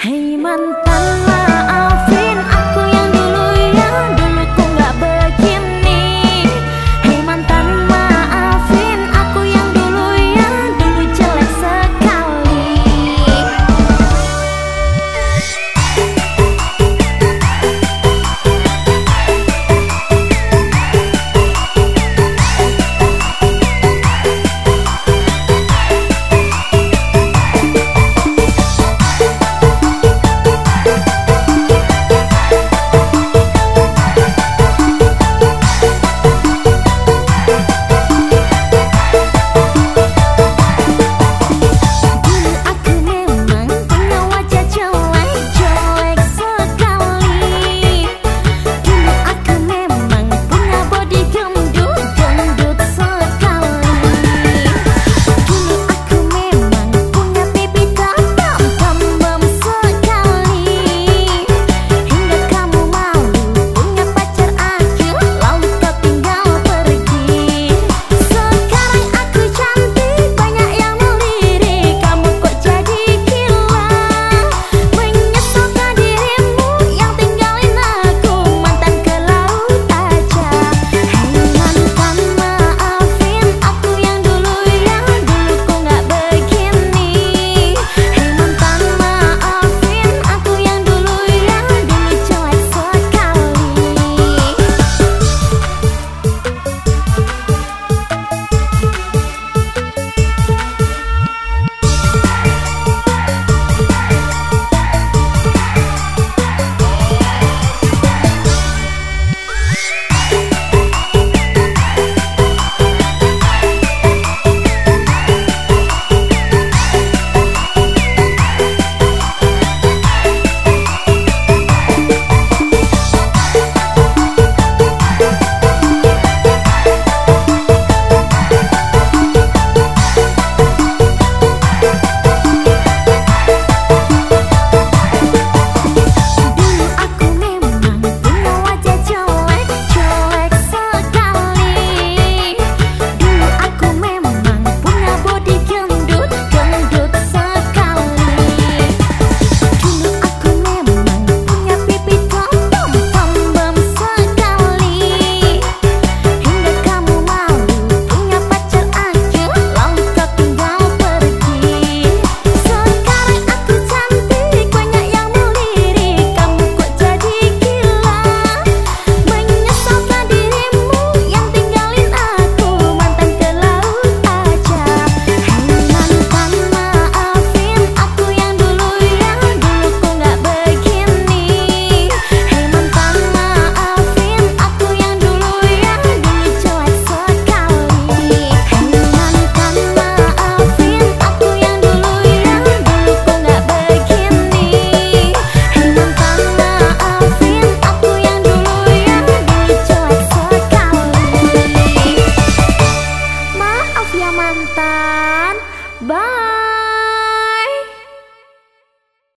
Hei mantan